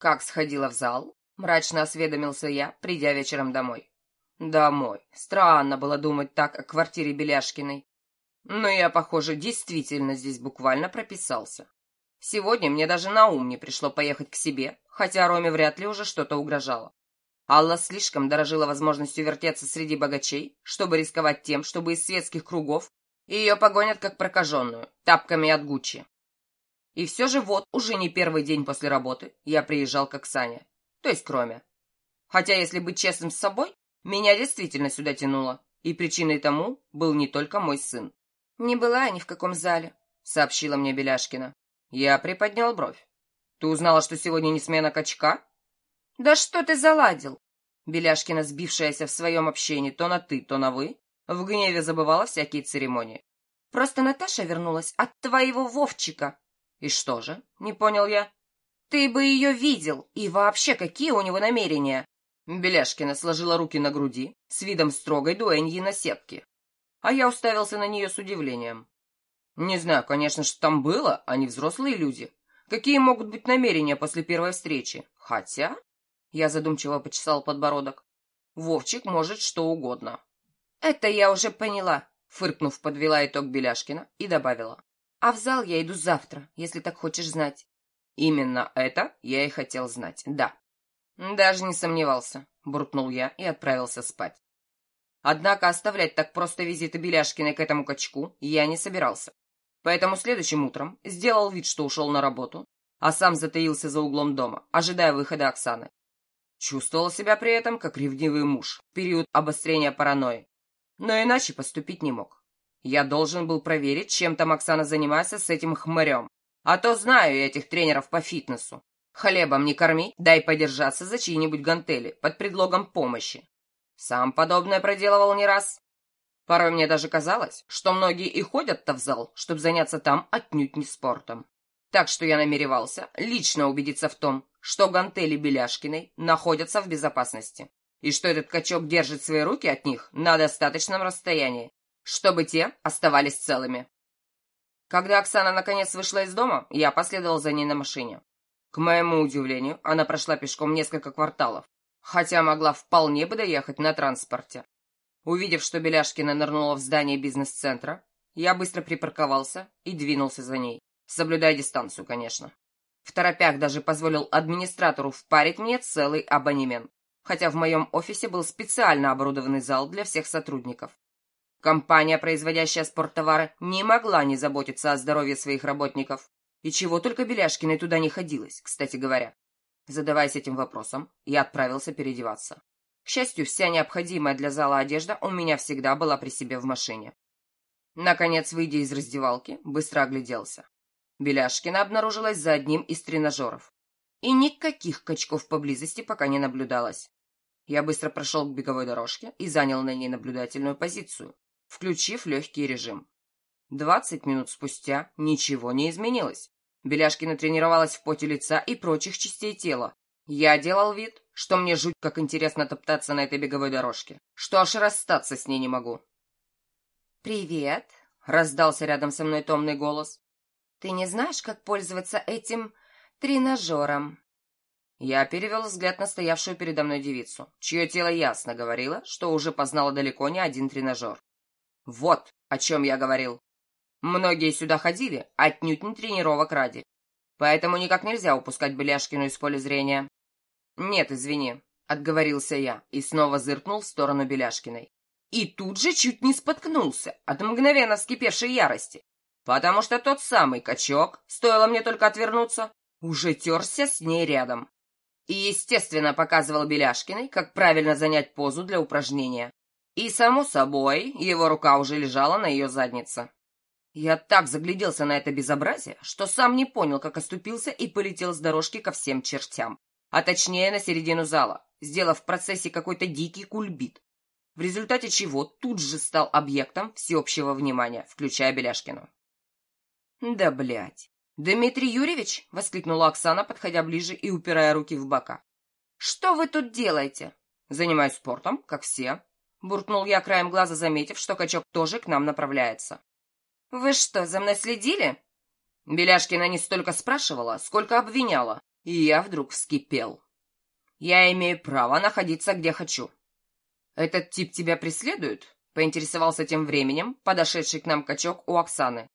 Как сходила в зал? Мрачно осведомился я, придя вечером домой. Домой. Странно было думать так о квартире Беляшкиной. Но я, похоже, действительно здесь буквально прописался. Сегодня мне даже на ум не пришло поехать к себе, хотя Роме вряд ли уже что-то угрожало. Алла слишком дорожила возможностью вертеться среди богачей, чтобы рисковать тем, чтобы из светских кругов ее погонят как прокаженную, тапками от Гуччи. И все же вот, уже не первый день после работы, я приезжал к Оксане, то есть кроме. Хотя, если быть честным с собой, меня действительно сюда тянуло, и причиной тому был не только мой сын. «Не была я ни в каком зале», — сообщила мне Беляшкина. Я приподнял бровь. «Ты узнала, что сегодня не смена качка?» «Да что ты заладил?» Беляшкина, сбившаяся в своем общении то на «ты», то на «вы», в гневе забывала всякие церемонии. «Просто Наташа вернулась от твоего Вовчика». «И что же?» — не понял я. «Ты бы ее видел! И вообще, какие у него намерения?» Беляшкина сложила руки на груди с видом строгой дуэньи на сетке. А я уставился на нее с удивлением. Не знаю, конечно, что там было, они взрослые люди. Какие могут быть намерения после первой встречи? Хотя... Я задумчиво почесал подбородок. Вовчик может что угодно. Это я уже поняла, фыркнув, подвела итог Беляшкина и добавила. А в зал я иду завтра, если так хочешь знать. Именно это я и хотел знать, да. Даже не сомневался, буркнул я и отправился спать. Однако оставлять так просто визиты Беляшкиной к этому качку я не собирался. Поэтому следующим утром сделал вид, что ушел на работу, а сам затаился за углом дома, ожидая выхода Оксаны. Чувствовал себя при этом как ревнивый муж в период обострения паранойи, но иначе поступить не мог. Я должен был проверить, чем там Оксана занимается с этим хмырем. А то знаю я этих тренеров по фитнесу. Хлебом не корми, дай подержаться за чьи-нибудь гантели под предлогом помощи. Сам подобное проделывал не раз. Порой мне даже казалось, что многие и ходят-то в зал, чтобы заняться там отнюдь не спортом. Так что я намеревался лично убедиться в том, что гантели Беляшкиной находятся в безопасности, и что этот качок держит свои руки от них на достаточном расстоянии, чтобы те оставались целыми. Когда Оксана наконец вышла из дома, я последовал за ней на машине. К моему удивлению, она прошла пешком несколько кварталов, хотя могла вполне бы доехать на транспорте. Увидев, что Беляшкина нырнула в здание бизнес-центра, я быстро припарковался и двинулся за ней, соблюдая дистанцию, конечно. В торопях даже позволил администратору впарить мне целый абонемент, хотя в моем офисе был специально оборудованный зал для всех сотрудников. Компания, производящая спорттовары, не могла не заботиться о здоровье своих работников. И чего только Беляшкиной туда не ходилось, кстати говоря. Задаваясь этим вопросом, я отправился переодеваться. К счастью, вся необходимая для зала одежда у меня всегда была при себе в машине. Наконец, выйдя из раздевалки, быстро огляделся. Беляшкина обнаружилась за одним из тренажеров. И никаких качков поблизости пока не наблюдалось. Я быстро прошел к беговой дорожке и занял на ней наблюдательную позицию, включив легкий режим. Двадцать минут спустя ничего не изменилось. Беляшкина тренировалась в поте лица и прочих частей тела. Я делал вид, что мне жуть как интересно топтаться на этой беговой дорожке, что аж расстаться с ней не могу. «Привет!» — раздался рядом со мной томный голос. Ты не знаешь, как пользоваться этим тренажером?» Я перевел взгляд на стоявшую передо мной девицу, чье тело ясно говорило, что уже познало далеко не один тренажер. Вот о чем я говорил. Многие сюда ходили, отнюдь не тренировок ради. Поэтому никак нельзя упускать Беляшкину из поля зрения. «Нет, извини», — отговорился я и снова зыркнул в сторону Беляшкиной. И тут же чуть не споткнулся от мгновенно вскипевшей ярости потому что тот самый качок, стоило мне только отвернуться, уже терся с ней рядом. И, естественно, показывал Беляшкиной, как правильно занять позу для упражнения. И, само собой, его рука уже лежала на ее заднице. Я так загляделся на это безобразие, что сам не понял, как оступился и полетел с дорожки ко всем чертям. А точнее, на середину зала, сделав в процессе какой-то дикий кульбит. В результате чего тут же стал объектом всеобщего внимания, включая Беляшкину. «Да блядь!» «Дмитрий Юрьевич!» — воскликнула Оксана, подходя ближе и упирая руки в бока. «Что вы тут делаете?» «Занимаюсь спортом, как все», — буркнул я краем глаза, заметив, что качок тоже к нам направляется. «Вы что, за мной следили?» Беляшкина не столько спрашивала, сколько обвиняла, И я вдруг вскипел. Я имею право находиться где хочу. Этот тип тебя преследует? Поинтересовался тем временем подошедший к нам качок у Оксаны.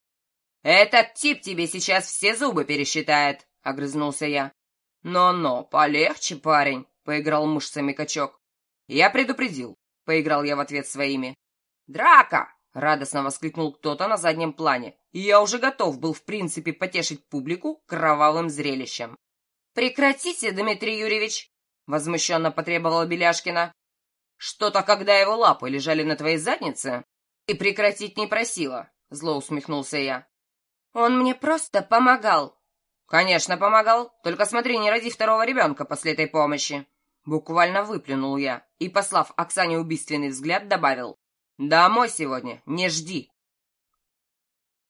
«Этот тип тебе сейчас все зубы пересчитает», — огрызнулся я. «Но-но, полегче, парень», — поиграл мышцами качок. «Я предупредил», — поиграл я в ответ своими. «Драка!» — радостно воскликнул кто-то на заднем плане, и я уже готов был, в принципе, потешить публику кровавым зрелищем. «Прекратите, Дмитрий Юрьевич!» — возмущенно потребовала Беляшкина. «Что-то, когда его лапы лежали на твоей заднице, и прекратить не просила», — зло усмехнулся я. «Он мне просто помогал». «Конечно, помогал. Только смотри, не роди второго ребенка после этой помощи». Буквально выплюнул я и, послав Оксане убийственный взгляд, добавил. «Домой сегодня, не жди».